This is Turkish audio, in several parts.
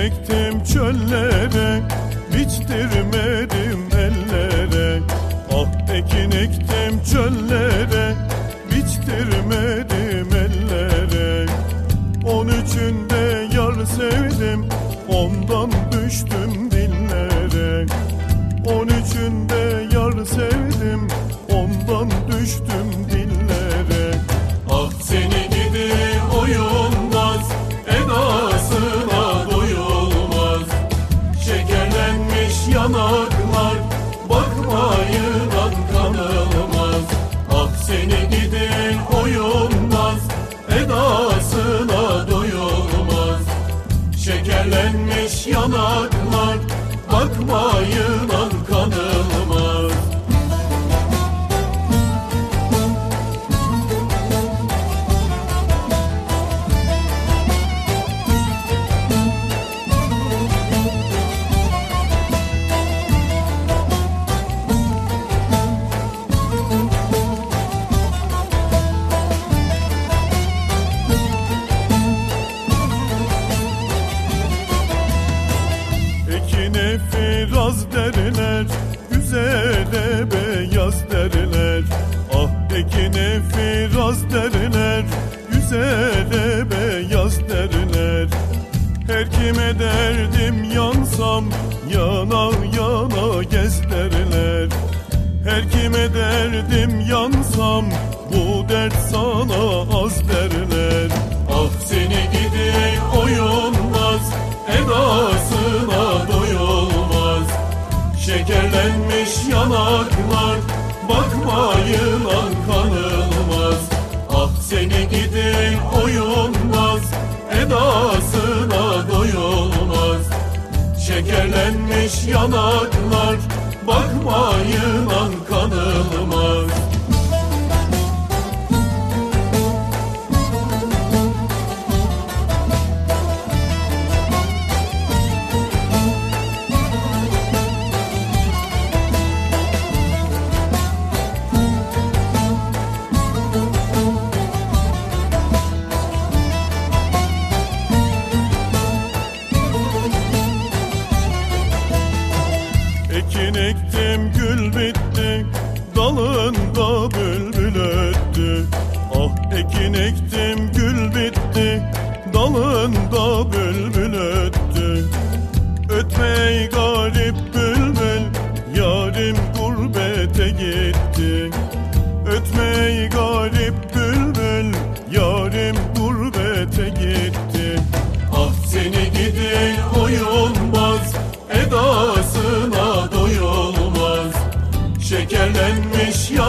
ektim çöllere Biçtirmedim ellere. Ah ekin ektim çöllere Biçtirmedim ellere. On üçünde yar sevdim Ondan düştüm dillere. On üçünde yar sevdim Ondan düştüm yanaklar Bakmayın firaz derler Güzele beyaz derler Ah ekine firaz derler Güzele beyaz derler Her kime derdim yansam Yana yana gez derler Her kime derdim yansam Bakmayın an kanılmaz Ah seni gidi oyulmaz Edasına doyulmaz. Şekerlenmiş yanaklar Bakmayın an kanılmaz Ekin ektim gül bitti. Dalında bülbül öttü. Ah ekin ektim gül bitti. Dalında bülbül öttü. Ötme ey garip bülbül Yarim gurbete gitti. Ötme ey garip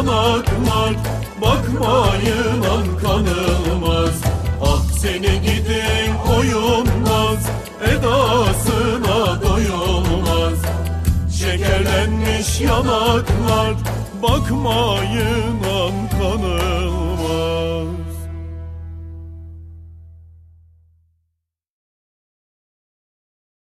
Şekerlenmiş yanaklar Bakmayın an kanılmaz. Ah seni gidin oyulmaz Edasına doyulmaz. Şekerlenmiş yanaklar Bakmayın an kanılmaz